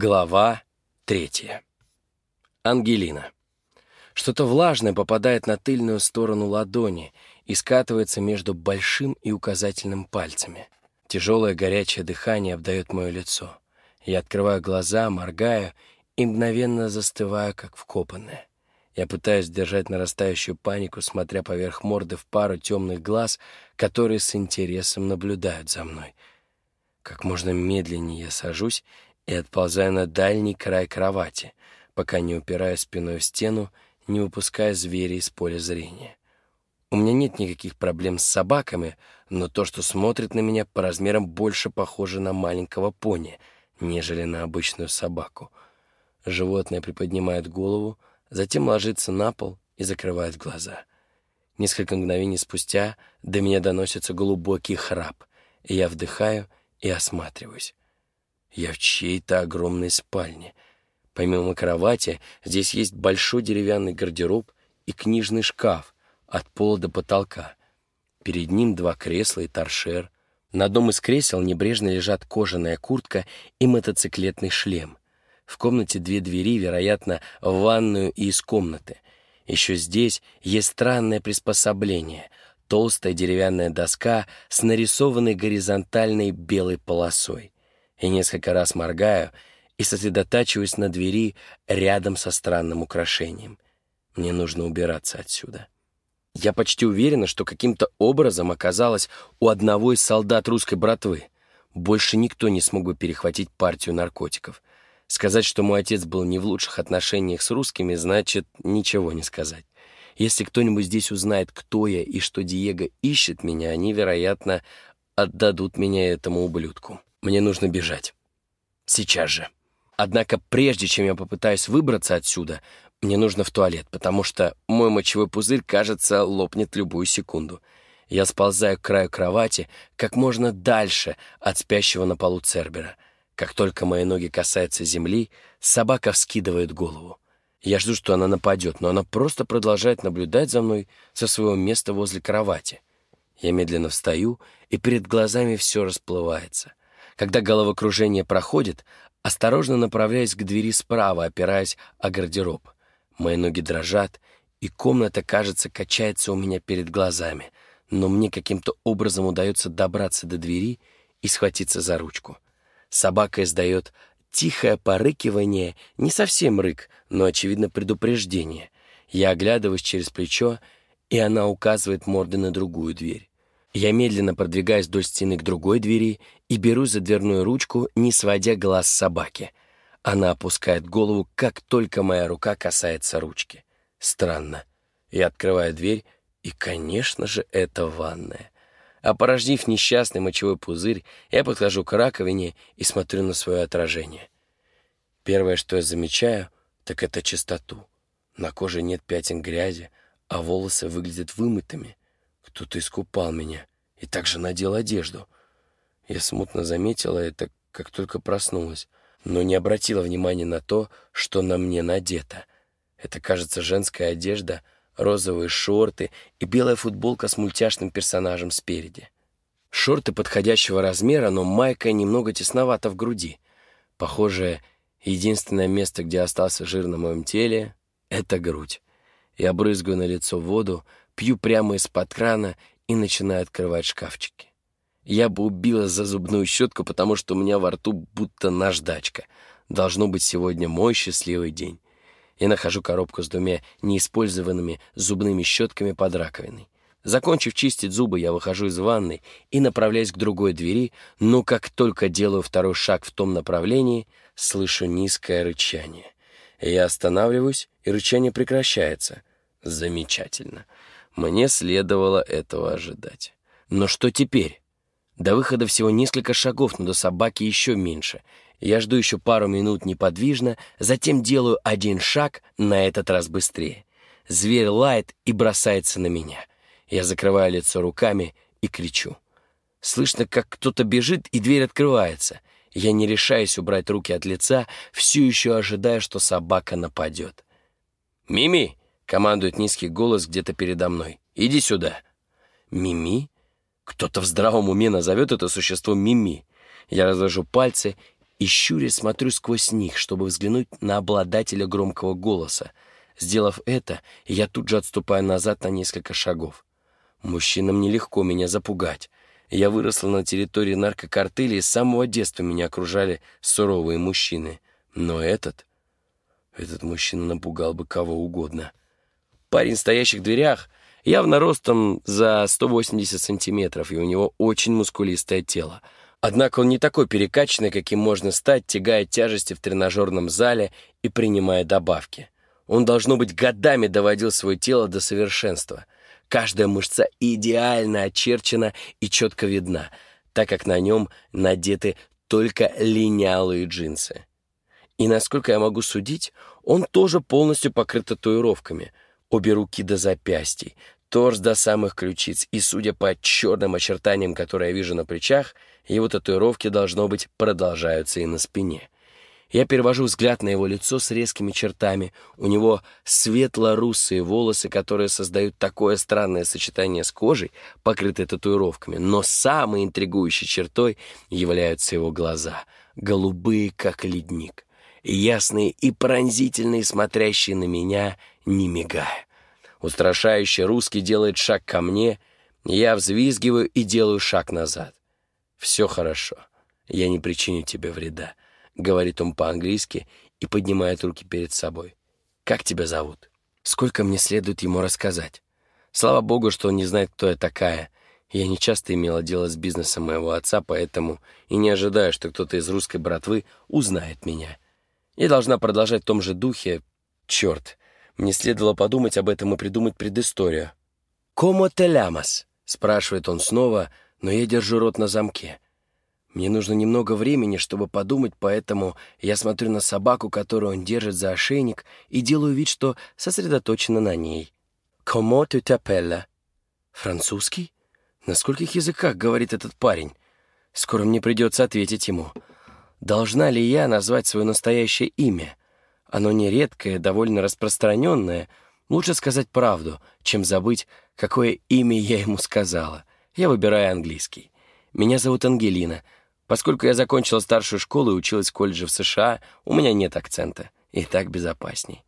Глава третья. Ангелина. Что-то влажное попадает на тыльную сторону ладони и скатывается между большим и указательным пальцами. Тяжелое горячее дыхание обдает мое лицо. Я открываю глаза, моргаю и мгновенно застываю, как вкопанная. Я пытаюсь держать нарастающую панику, смотря поверх морды в пару темных глаз, которые с интересом наблюдают за мной. Как можно медленнее я сажусь и отползая на дальний край кровати, пока не упирая спиной в стену, не выпуская зверя из поля зрения. У меня нет никаких проблем с собаками, но то, что смотрит на меня, по размерам больше похоже на маленького пони, нежели на обычную собаку. Животное приподнимает голову, затем ложится на пол и закрывает глаза. Несколько мгновений спустя до меня доносится глубокий храп, и я вдыхаю и осматриваюсь. Я в чьей-то огромной спальне. Помимо кровати, здесь есть большой деревянный гардероб и книжный шкаф от пола до потолка. Перед ним два кресла и торшер. На одном из кресел небрежно лежат кожаная куртка и мотоциклетный шлем. В комнате две двери, вероятно, в ванную и из комнаты. Еще здесь есть странное приспособление — толстая деревянная доска с нарисованной горизонтальной белой полосой. Я несколько раз моргаю и сосредотачиваюсь на двери рядом со странным украшением. Мне нужно убираться отсюда. Я почти уверена, что каким-то образом оказалась у одного из солдат русской братвы. Больше никто не смог бы перехватить партию наркотиков. Сказать, что мой отец был не в лучших отношениях с русскими, значит ничего не сказать. Если кто-нибудь здесь узнает, кто я и что Диего ищет меня, они, вероятно, отдадут меня этому ублюдку. Мне нужно бежать. Сейчас же. Однако прежде чем я попытаюсь выбраться отсюда, мне нужно в туалет, потому что мой мочевой пузырь, кажется, лопнет любую секунду. Я сползаю к краю кровати как можно дальше от спящего на полу Цербера. Как только мои ноги касаются земли, собака вскидывает голову. Я жду, что она нападет, но она просто продолжает наблюдать за мной со своего места возле кровати. Я медленно встаю, и перед глазами все расплывается. Когда головокружение проходит, осторожно направляюсь к двери справа, опираясь о гардероб. Мои ноги дрожат, и комната, кажется, качается у меня перед глазами, но мне каким-то образом удается добраться до двери и схватиться за ручку. Собака издает тихое порыкивание, не совсем рык, но, очевидно, предупреждение. Я оглядываюсь через плечо, и она указывает мордой на другую дверь. Я медленно продвигаюсь вдоль стены к другой двери и беру за дверную ручку, не сводя глаз собаки. Она опускает голову, как только моя рука касается ручки. Странно. Я открываю дверь, и, конечно же, это ванная. Опорожнив несчастный мочевой пузырь, я подхожу к раковине и смотрю на свое отражение. Первое, что я замечаю, так это чистоту. На коже нет пятен грязи, а волосы выглядят вымытыми. Кто-то искупал меня и также надел одежду. Я смутно заметила это, как только проснулась, но не обратила внимания на то, что на мне надето. Это, кажется, женская одежда, розовые шорты и белая футболка с мультяшным персонажем спереди. Шорты подходящего размера, но майка немного тесновата в груди. Похоже, единственное место, где остался жир на моем теле — это грудь. Я брызгаю на лицо воду, пью прямо из-под крана и начинаю открывать шкафчики. Я бы убила за зубную щетку, потому что у меня во рту будто наждачка. Должно быть сегодня мой счастливый день. Я нахожу коробку с двумя неиспользованными зубными щетками под раковиной. Закончив чистить зубы, я выхожу из ванной и направляюсь к другой двери, но как только делаю второй шаг в том направлении, слышу низкое рычание. Я останавливаюсь, и рычание прекращается. Замечательно. Мне следовало этого ожидать. Но что теперь? До выхода всего несколько шагов, но до собаки еще меньше. Я жду еще пару минут неподвижно, затем делаю один шаг, на этот раз быстрее. Зверь лает и бросается на меня. Я закрываю лицо руками и кричу. Слышно, как кто-то бежит, и дверь открывается. Я не решаюсь убрать руки от лица, все еще ожидая, что собака нападет. «Мими!» Командует низкий голос где-то передо мной. «Иди сюда!» «Мими?» Кто-то в здравом уме назовет это существо Мими. Я разложу пальцы и щуря смотрю сквозь них, чтобы взглянуть на обладателя громкого голоса. Сделав это, я тут же отступаю назад на несколько шагов. Мужчинам нелегко меня запугать. Я выросла на территории наркокартеля, и с самого детства меня окружали суровые мужчины. Но этот... Этот мужчина напугал бы кого угодно. Парень, стоящий в дверях, явно ростом за 180 сантиметров, и у него очень мускулистое тело. Однако он не такой перекачанный, каким можно стать, тягая тяжести в тренажерном зале и принимая добавки. Он, должно быть, годами доводил свое тело до совершенства. Каждая мышца идеально очерчена и четко видна, так как на нем надеты только линялые джинсы. И насколько я могу судить, он тоже полностью покрыт татуировками. Обе руки до запястий, торс до самых ключиц, и, судя по черным очертаниям, которые я вижу на плечах, его татуировки, должно быть, продолжаются и на спине. Я перевожу взгляд на его лицо с резкими чертами. У него светло-русые волосы, которые создают такое странное сочетание с кожей, покрытой татуировками. Но самой интригующей чертой являются его глаза, голубые, как ледник, ясные и пронзительные, смотрящие на меня, не мигая. Устрашающий русский делает шаг ко мне, я взвизгиваю и делаю шаг назад. «Все хорошо. Я не причиню тебе вреда», — говорит он по-английски и поднимает руки перед собой. «Как тебя зовут?» Сколько мне следует ему рассказать? Слава богу, что он не знает, кто я такая. Я не часто имела дело с бизнесом моего отца, поэтому и не ожидаю, что кто-то из русской братвы узнает меня. Я должна продолжать в том же духе. Черт, мне следовало подумать об этом и придумать предысторию. «Комо те лямас?» — спрашивает он снова — но я держу рот на замке. Мне нужно немного времени, чтобы подумать, поэтому я смотрю на собаку, которую он держит за ошейник, и делаю вид, что сосредоточена на ней. «Comment tu t'appelles?» «Французский?» На скольких языках говорит этот парень? Скоро мне придется ответить ему. Должна ли я назвать свое настоящее имя? Оно нередкое, довольно распространенное. Лучше сказать правду, чем забыть, какое имя я ему сказала. Я выбираю английский. Меня зовут Ангелина. Поскольку я закончила старшую школу и училась в колледже в США, у меня нет акцента. И так безопасней.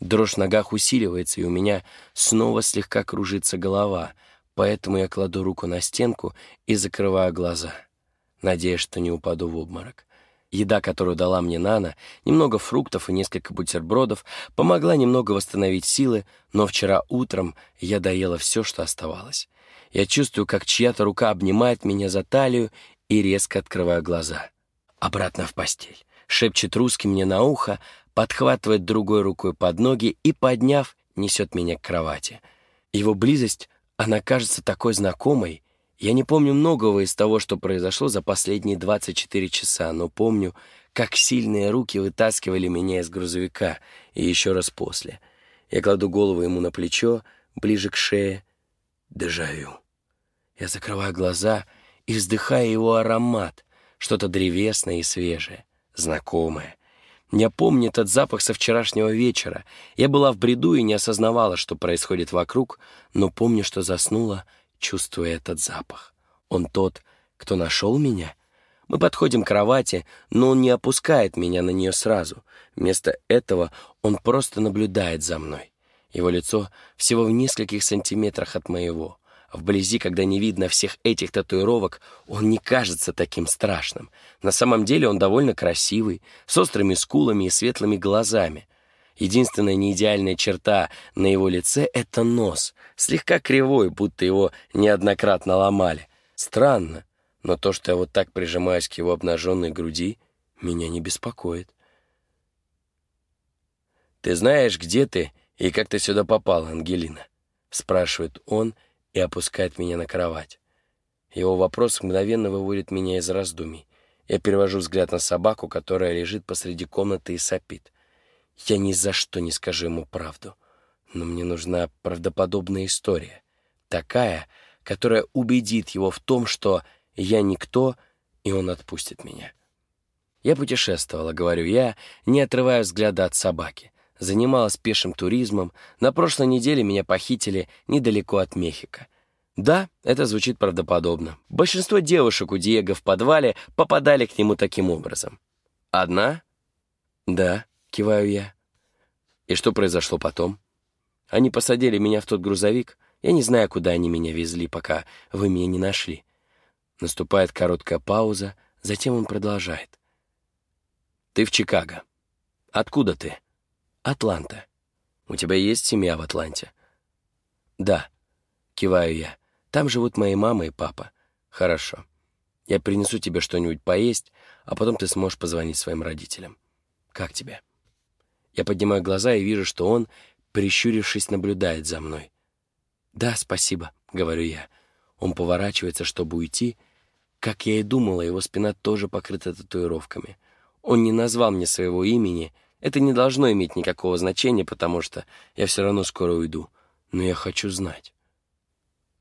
Дрожь в ногах усиливается, и у меня снова слегка кружится голова, поэтому я кладу руку на стенку и закрываю глаза, надеясь, что не упаду в обморок. Еда, которую дала мне Нана, немного фруктов и несколько бутербродов, помогла немного восстановить силы, но вчера утром я доела все, что оставалось. Я чувствую, как чья-то рука обнимает меня за талию и резко открываю глаза. Обратно в постель. Шепчет русский мне на ухо, подхватывает другой рукой под ноги и, подняв, несет меня к кровати. Его близость, она кажется такой знакомой. Я не помню многого из того, что произошло за последние 24 часа, но помню, как сильные руки вытаскивали меня из грузовика, и еще раз после. Я кладу голову ему на плечо, ближе к шее. Дежавю. Я закрываю глаза и вздыхаю его аромат, что-то древесное и свежее, знакомое. Я помню этот запах со вчерашнего вечера. Я была в бреду и не осознавала, что происходит вокруг, но помню, что заснула, чувствуя этот запах. Он тот, кто нашел меня. Мы подходим к кровати, но он не опускает меня на нее сразу. Вместо этого он просто наблюдает за мной. Его лицо всего в нескольких сантиметрах от моего. Вблизи, когда не видно всех этих татуировок, он не кажется таким страшным. На самом деле он довольно красивый, с острыми скулами и светлыми глазами. Единственная неидеальная черта на его лице — это нос, слегка кривой, будто его неоднократно ломали. Странно, но то, что я вот так прижимаюсь к его обнаженной груди, меня не беспокоит. «Ты знаешь, где ты и как ты сюда попала, Ангелина?» — спрашивает он, — и опускает меня на кровать. Его вопрос мгновенно выводит меня из раздумий. Я перевожу взгляд на собаку, которая лежит посреди комнаты и сопит. Я ни за что не скажу ему правду. Но мне нужна правдоподобная история. Такая, которая убедит его в том, что я никто, и он отпустит меня. Я путешествовала, говорю я, не отрывая взгляда от собаки занималась пешим туризмом, на прошлой неделе меня похитили недалеко от Мехико. Да, это звучит правдоподобно. Большинство девушек у Диего в подвале попадали к нему таким образом. «Одна?» «Да», — киваю я. «И что произошло потом?» «Они посадили меня в тот грузовик. Я не знаю, куда они меня везли, пока вы меня не нашли». Наступает короткая пауза, затем он продолжает. «Ты в Чикаго. Откуда ты?» «Атланта. У тебя есть семья в Атланте?» «Да», — киваю я. «Там живут мои мама и папа. Хорошо. Я принесу тебе что-нибудь поесть, а потом ты сможешь позвонить своим родителям. Как тебе?» Я поднимаю глаза и вижу, что он, прищурившись, наблюдает за мной. «Да, спасибо», — говорю я. Он поворачивается, чтобы уйти. Как я и думала, его спина тоже покрыта татуировками. Он не назвал мне своего имени. Это не должно иметь никакого значения, потому что я все равно скоро уйду. Но я хочу знать.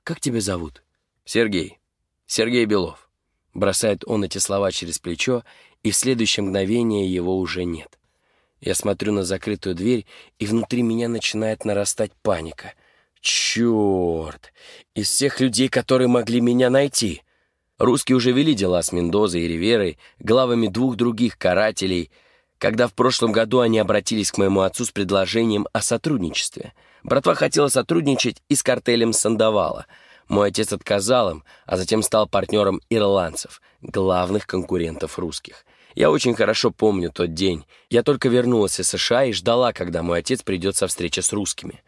«Как тебя зовут?» «Сергей. Сергей Белов». Бросает он эти слова через плечо, и в следующее мгновение его уже нет. Я смотрю на закрытую дверь, и внутри меня начинает нарастать паника. Черт! Из всех людей, которые могли меня найти. Русские уже вели дела с Мендозой и Риверой, главами двух других карателей, когда в прошлом году они обратились к моему отцу с предложением о сотрудничестве. Братва хотела сотрудничать и с картелем Сандавала — мой отец отказал им, а затем стал партнером ирландцев, главных конкурентов русских. Я очень хорошо помню тот день. Я только вернулась из США и ждала, когда мой отец придет со встречи с русскими.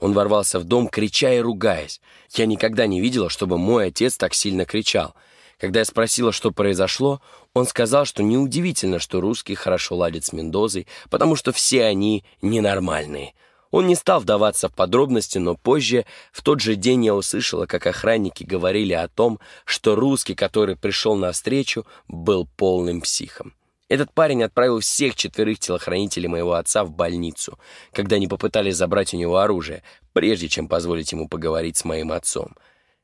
Он ворвался в дом, крича и ругаясь. Я никогда не видела, чтобы мой отец так сильно кричал. Когда я спросила, что произошло, он сказал, что неудивительно, что русские хорошо ладят с Мендозой, потому что все они ненормальные. Он не стал вдаваться в подробности, но позже, в тот же день я услышала, как охранники говорили о том, что русский, который пришел навстречу, был полным психом. Этот парень отправил всех четверых телохранителей моего отца в больницу, когда они попытались забрать у него оружие, прежде чем позволить ему поговорить с моим отцом.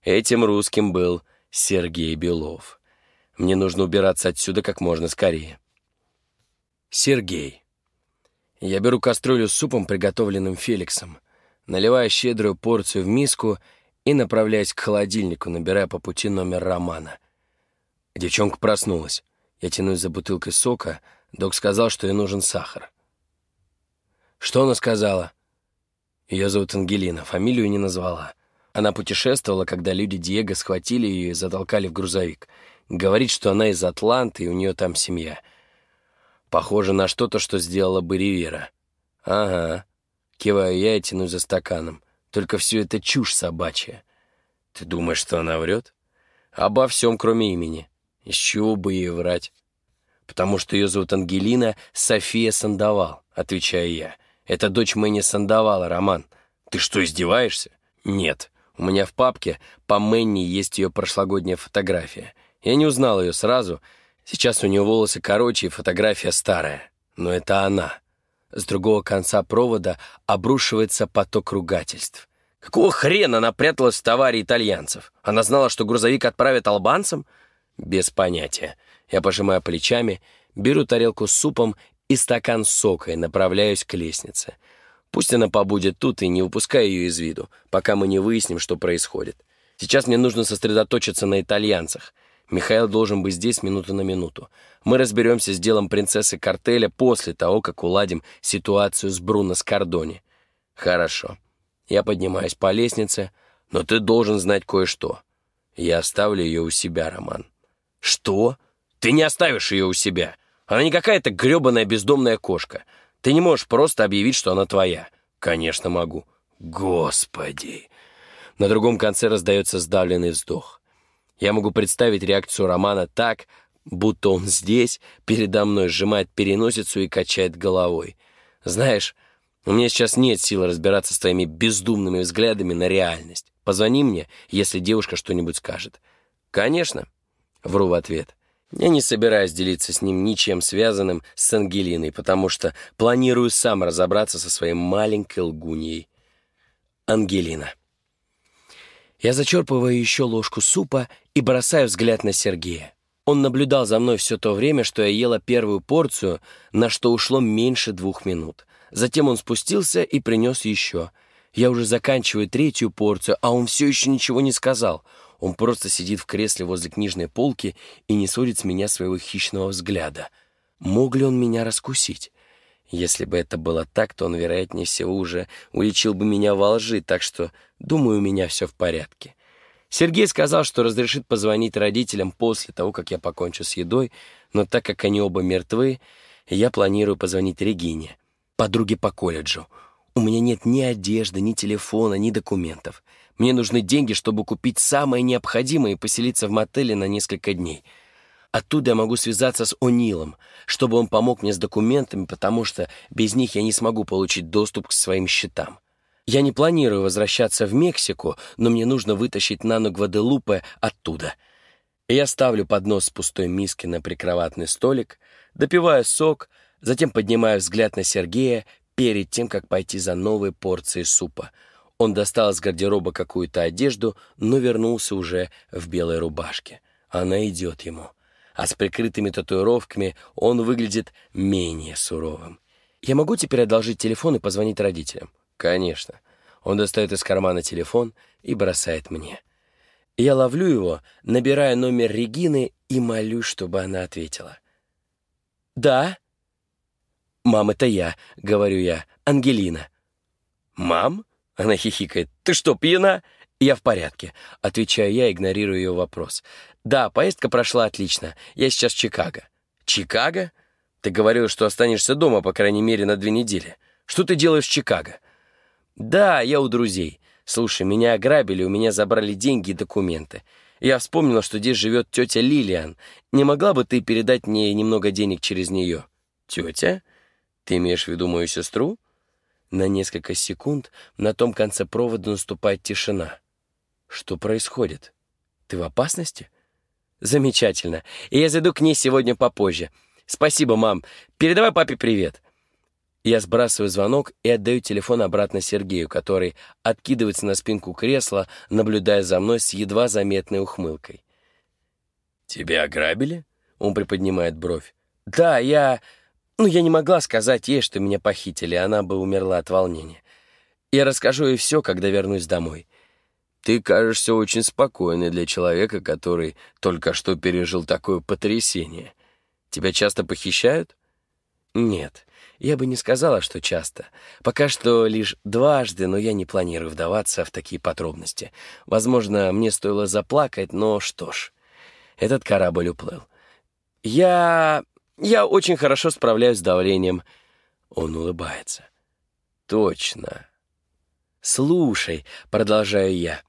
Этим русским был Сергей Белов. Мне нужно убираться отсюда как можно скорее. Сергей. Я беру кастрюлю с супом, приготовленным Феликсом, наливаю щедрую порцию в миску и направляюсь к холодильнику, набирая по пути номер Романа. Девчонка проснулась. Я тянусь за бутылкой сока. Док сказал, что ей нужен сахар. Что она сказала? Ее зовут Ангелина, фамилию не назвала. Она путешествовала, когда люди Диего схватили ее и затолкали в грузовик. Говорит, что она из Атланты, и у нее там семья — Похоже на что-то, что сделала бы Ривера. Ага. Киваю я и тянусь за стаканом. Только все это чушь собачья. Ты думаешь, что она врет? Обо всем, кроме имени. Из чего бы ей врать? Потому что ее зовут Ангелина София Сандовал, отвечаю я. Это дочь Мэнни Сандовала, Роман. Ты что, издеваешься? Нет. У меня в папке по Мэнни есть ее прошлогодняя фотография. Я не узнал ее сразу, Сейчас у нее волосы короче и фотография старая. Но это она. С другого конца провода обрушивается поток ругательств. Какого хрена она пряталась в товаре итальянцев? Она знала, что грузовик отправят албанцам? Без понятия. Я пожимаю плечами, беру тарелку с супом и стакан сока и направляюсь к лестнице. Пусть она побудет тут и не упускай ее из виду, пока мы не выясним, что происходит. Сейчас мне нужно сосредоточиться на итальянцах — Михаил должен быть здесь минуту на минуту. Мы разберемся с делом принцессы картеля после того, как уладим ситуацию с Бруно Скордони. Хорошо. Я поднимаюсь по лестнице, но ты должен знать кое-что. Я оставлю ее у себя, Роман. Что? Ты не оставишь ее у себя. Она не какая-то гребаная бездомная кошка. Ты не можешь просто объявить, что она твоя. Конечно, могу. Господи. На другом конце раздается сдавленный вздох. Я могу представить реакцию Романа так, будто он здесь, передо мной, сжимает переносицу и качает головой. Знаешь, у меня сейчас нет сил разбираться с твоими бездумными взглядами на реальность. Позвони мне, если девушка что-нибудь скажет. Конечно, вру в ответ. Я не собираюсь делиться с ним ничем связанным с Ангелиной, потому что планирую сам разобраться со своей маленькой лгуньей. Ангелина. Я зачерпываю еще ложку супа и бросаю взгляд на Сергея. Он наблюдал за мной все то время, что я ела первую порцию, на что ушло меньше двух минут. Затем он спустился и принес еще. Я уже заканчиваю третью порцию, а он все еще ничего не сказал. Он просто сидит в кресле возле книжной полки и не сводит с меня своего хищного взгляда. Мог ли он меня раскусить? Если бы это было так, то он, вероятнее всего, уже уличил бы меня во лжи, так что, думаю, у меня все в порядке. Сергей сказал, что разрешит позвонить родителям после того, как я покончу с едой, но так как они оба мертвы, я планирую позвонить Регине, подруге по колледжу. У меня нет ни одежды, ни телефона, ни документов. Мне нужны деньги, чтобы купить самое необходимое и поселиться в мотеле на несколько дней. Оттуда я могу связаться с О'Нилом, чтобы он помог мне с документами, потому что без них я не смогу получить доступ к своим счетам. Я не планирую возвращаться в Мексику, но мне нужно вытащить Нану Гваделупе оттуда. Я ставлю поднос с пустой миски на прикроватный столик, допиваю сок, затем поднимаю взгляд на Сергея перед тем, как пойти за новой порцией супа. Он достал из гардероба какую-то одежду, но вернулся уже в белой рубашке. Она идет ему. А с прикрытыми татуировками он выглядит менее суровым. «Я могу теперь одолжить телефон и позвонить родителям?» «Конечно». Он достает из кармана телефон и бросает мне. Я ловлю его, набираю номер Регины и молюсь, чтобы она ответила. «Да?» «Мам, это я», — говорю я, — «Ангелина». «Мам?» — она хихикает. «Ты что, пьяна?» «Я в порядке», — отвечаю я, игнорируя ее вопрос. «Да, поездка прошла отлично. Я сейчас в Чикаго». «Чикаго? Ты говорил, что останешься дома, по крайней мере, на две недели. Что ты делаешь в Чикаго?» «Да, я у друзей. Слушай, меня ограбили, у меня забрали деньги и документы. Я вспомнила, что здесь живет тетя Лилиан. Не могла бы ты передать мне немного денег через нее?» «Тетя? Ты имеешь в виду мою сестру?» На несколько секунд на том конце провода наступает тишина. «Что происходит? Ты в опасности?» «Замечательно. И я зайду к ней сегодня попозже. Спасибо, мам. Передавай папе привет». Я сбрасываю звонок и отдаю телефон обратно Сергею, который откидывается на спинку кресла, наблюдая за мной с едва заметной ухмылкой. «Тебя ограбили?» — он приподнимает бровь. «Да, я... Ну, я не могла сказать ей, что меня похитили, она бы умерла от волнения. Я расскажу ей все, когда вернусь домой. Ты кажешься очень спокойной для человека, который только что пережил такое потрясение. Тебя часто похищают?» «Нет». Я бы не сказала, что часто. Пока что лишь дважды, но я не планирую вдаваться в такие подробности. Возможно, мне стоило заплакать, но что ж. Этот корабль уплыл. Я... я очень хорошо справляюсь с давлением. Он улыбается. Точно. Слушай, продолжаю я.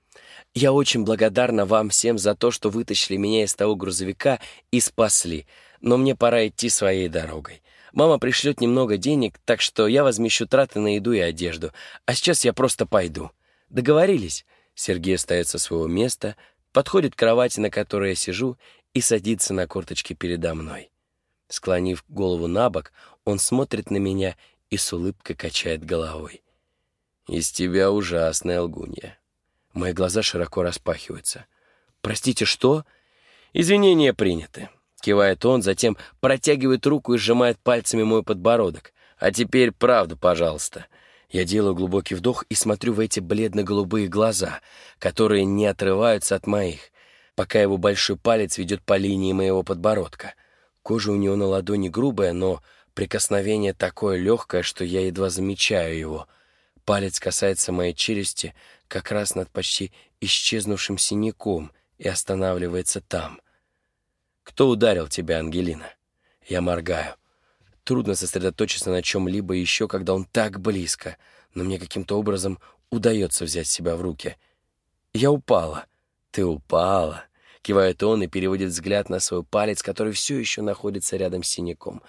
Я очень благодарна вам всем за то, что вытащили меня из того грузовика и спасли, но мне пора идти своей дорогой. Мама пришлет немного денег, так что я возмещу траты на еду и одежду. А сейчас я просто пойду. Договорились?» Сергей встает со своего места, подходит к кровати, на которой я сижу, и садится на корточки передо мной. Склонив голову на бок, он смотрит на меня и с улыбкой качает головой. «Из тебя ужасная лгунья». Мои глаза широко распахиваются. «Простите, что?» «Извинения приняты. Кивает он, затем протягивает руку и сжимает пальцами мой подбородок. «А теперь правду, пожалуйста». Я делаю глубокий вдох и смотрю в эти бледно-голубые глаза, которые не отрываются от моих, пока его большой палец ведет по линии моего подбородка. Кожа у него на ладони грубая, но прикосновение такое легкое, что я едва замечаю его. Палец касается моей челюсти как раз над почти исчезнувшим синяком и останавливается там — «Кто ударил тебя, Ангелина?» Я моргаю. Трудно сосредоточиться на чем-либо еще, когда он так близко, но мне каким-то образом удается взять себя в руки. «Я упала». «Ты упала», — кивает он и переводит взгляд на свой палец, который все еще находится рядом с синяком.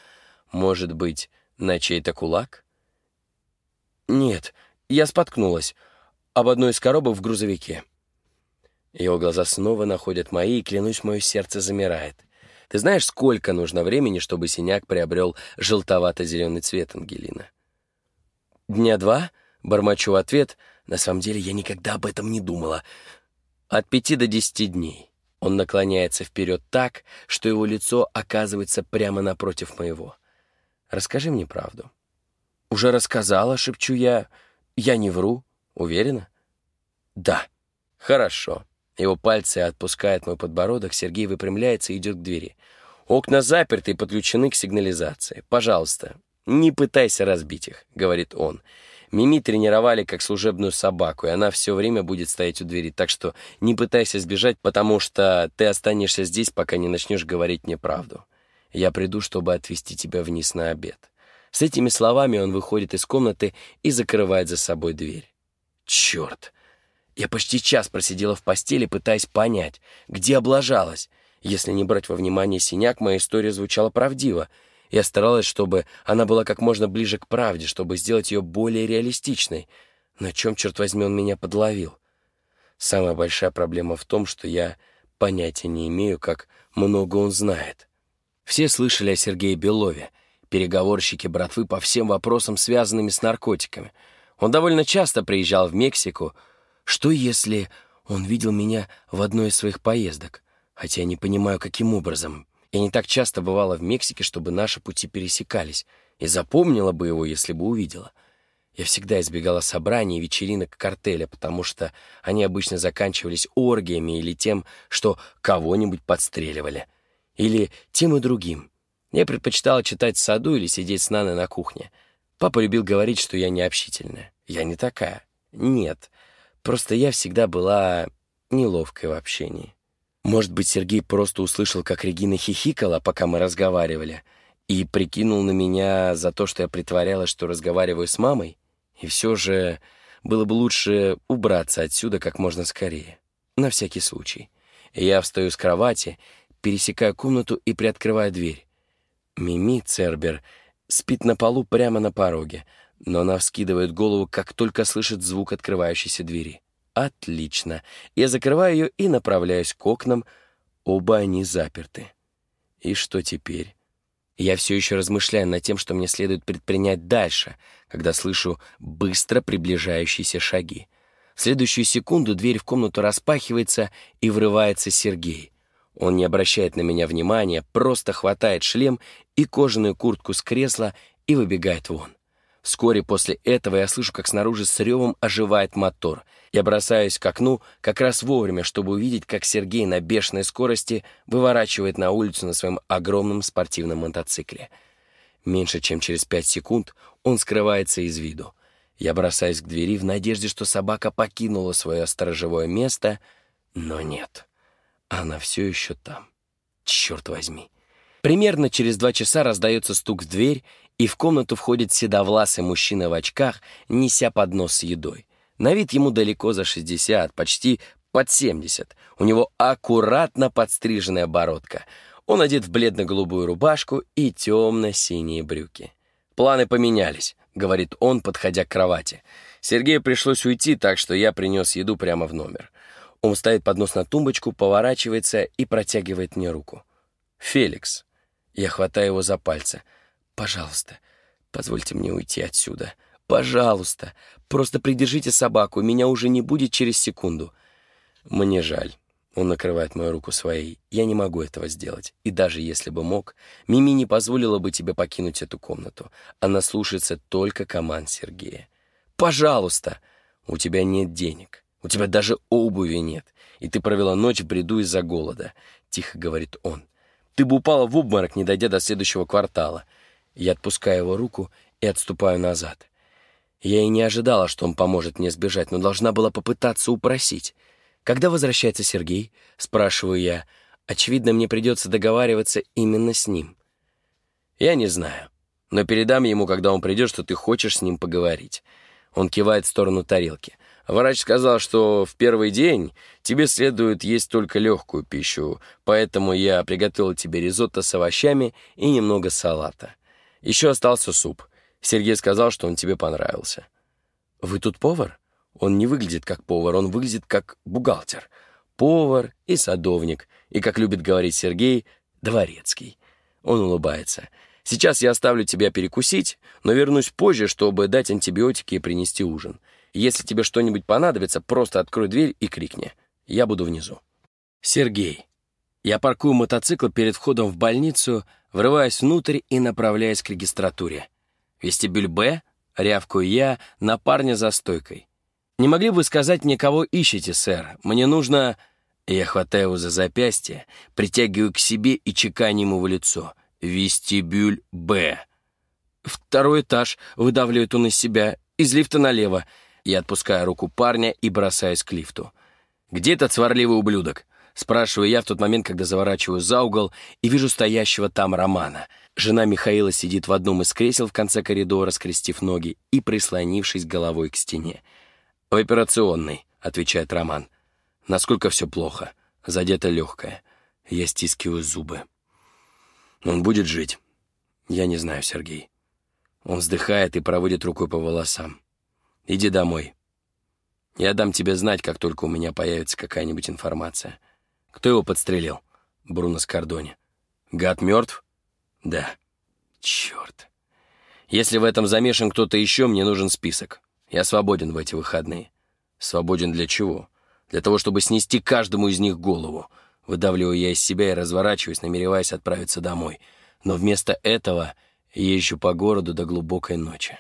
«Может быть, на чей-то кулак?» «Нет, я споткнулась об одной из коробок в грузовике». Его глаза снова находят мои, и, клянусь, мое сердце замирает. Ты знаешь, сколько нужно времени, чтобы синяк приобрел желтовато-зеленый цвет, Ангелина? Дня два? Бормочу ответ. На самом деле я никогда об этом не думала. От пяти до десяти дней. Он наклоняется вперед так, что его лицо оказывается прямо напротив моего. Расскажи мне правду. Уже рассказала, шепчу я. Я не вру. Уверена? Да. Хорошо. Его пальцы отпускают мой подбородок, Сергей выпрямляется и идет к двери. Окна заперты и подключены к сигнализации. Пожалуйста, не пытайся разбить их», — говорит он. Мими тренировали как служебную собаку, и она все время будет стоять у двери, так что не пытайся сбежать, потому что ты останешься здесь, пока не начнешь говорить мне правду. Я приду, чтобы отвезти тебя вниз на обед. С этими словами он выходит из комнаты и закрывает за собой дверь. Черт! Я почти час просидела в постели, пытаясь понять, где облажалась. Если не брать во внимание синяк, моя история звучала правдиво — я старалась, чтобы она была как можно ближе к правде, чтобы сделать ее более реалистичной. На чем, черт возьми, он меня подловил? Самая большая проблема в том, что я понятия не имею, как много он знает. Все слышали о Сергее Белове, переговорщике братвы по всем вопросам, связанными с наркотиками. Он довольно часто приезжал в Мексику. Что если он видел меня в одной из своих поездок? Хотя я не понимаю, каким образом. Я не так часто бывала в Мексике, чтобы наши пути пересекались, и запомнила бы его, если бы увидела. Я всегда избегала собраний и вечеринок картеля, потому что они обычно заканчивались оргиями или тем, что кого-нибудь подстреливали. Или тем и другим. Я предпочитала читать в саду или сидеть с Наной на кухне. Папа любил говорить, что я не общительная. Я не такая. Нет. Просто я всегда была неловкой в общении. Может быть, Сергей просто услышал, как Регина хихикала, пока мы разговаривали, и прикинул на меня за то, что я притворялась, что разговариваю с мамой? И все же было бы лучше убраться отсюда как можно скорее. На всякий случай. Я встаю с кровати, пересекаю комнату и приоткрываю дверь. Мими Цербер спит на полу прямо на пороге, но она вскидывает голову, как только слышит звук открывающейся двери. Отлично. Я закрываю ее и направляюсь к окнам. Оба они заперты. И что теперь? Я все еще размышляю над тем, что мне следует предпринять дальше, когда слышу быстро приближающиеся шаги. В следующую секунду дверь в комнату распахивается и врывается Сергей. Он не обращает на меня внимания, просто хватает шлем и кожаную куртку с кресла и выбегает вон. Вскоре после этого я слышу, как снаружи с ревом оживает мотор. Я бросаюсь к окну как раз вовремя, чтобы увидеть, как Сергей на бешеной скорости выворачивает на улицу на своем огромном спортивном мотоцикле. Меньше чем через пять секунд он скрывается из виду. Я бросаюсь к двери в надежде, что собака покинула свое сторожевое место, но нет. Она все еще там. Черт возьми. Примерно через два часа раздается стук в дверь, и в комнату входит седовласый мужчина в очках, неся поднос с едой. На вид ему далеко за 60, почти под 70. У него аккуратно подстриженная бородка. Он одет в бледно-голубую рубашку и темно-синие брюки. «Планы поменялись», — говорит он, подходя к кровати. Сергею пришлось уйти, так что я принес еду прямо в номер. Он ставит поднос на тумбочку, поворачивается и протягивает мне руку. «Феликс». Я хватаю его за пальцы — Пожалуйста, позвольте мне уйти отсюда. Пожалуйста, просто придержите собаку, меня уже не будет через секунду. Мне жаль. Он накрывает мою руку своей. Я не могу этого сделать. И даже если бы мог, Мими не позволила бы тебе покинуть эту комнату. Она слушается только команд Сергея. Пожалуйста! У тебя нет денег. У тебя даже обуви нет. И ты провела ночь в бреду из-за голода. Тихо говорит он. Ты бы упала в обморок, не дойдя до следующего квартала. Я отпускаю его руку и отступаю назад. Я и не ожидала, что он поможет мне сбежать, но должна была попытаться упросить. «Когда возвращается Сергей?» — спрашиваю я. Очевидно, мне придется договариваться именно с ним. «Я не знаю, но передам ему, когда он придет, что ты хочешь с ним поговорить». Он кивает в сторону тарелки. Врач сказал, что в первый день тебе следует есть только легкую пищу, поэтому я приготовил тебе ризотто с овощами и немного салата. Еще остался суп. Сергей сказал, что он тебе понравился. Вы тут повар? Он не выглядит как повар, он выглядит как бухгалтер. Повар и садовник, и, как любит говорить Сергей, дворецкий. Он улыбается. Сейчас я оставлю тебя перекусить, но вернусь позже, чтобы дать антибиотики и принести ужин. Если тебе что-нибудь понадобится, просто открой дверь и крикни. Я буду внизу. Сергей. Я паркую мотоцикл перед входом в больницу, врываясь внутрь и направляясь к регистратуре. «Вестибюль Б?» — рявкую я на парня за стойкой. «Не могли бы сказать мне, кого ищете, сэр? Мне нужно...» Я хватаю его за запястье, притягиваю к себе и чеканю ему в лицо. «Вестибюль Б». «Второй этаж», — выдавливает он из себя, из лифта налево. Я отпускаю руку парня и бросаюсь к лифту. «Где этот сварливый ублюдок?» Спрашиваю я в тот момент, когда заворачиваю за угол и вижу стоящего там Романа. Жена Михаила сидит в одном из кресел в конце коридора, скрестив ноги и прислонившись головой к стене. «В операционной», — отвечает Роман. «Насколько все плохо? Задето легкое. Я стискиваю зубы. Он будет жить?» «Я не знаю, Сергей». Он вздыхает и проводит рукой по волосам. «Иди домой. Я дам тебе знать, как только у меня появится какая-нибудь информация». Кто его подстрелил? Бруно Скордони. Гад мертв? Да. Черт. Если в этом замешан кто-то еще, мне нужен список. Я свободен в эти выходные. Свободен для чего? Для того, чтобы снести каждому из них голову. Выдавливаю я из себя и разворачиваюсь, намереваясь отправиться домой. Но вместо этого езжу по городу до глубокой ночи.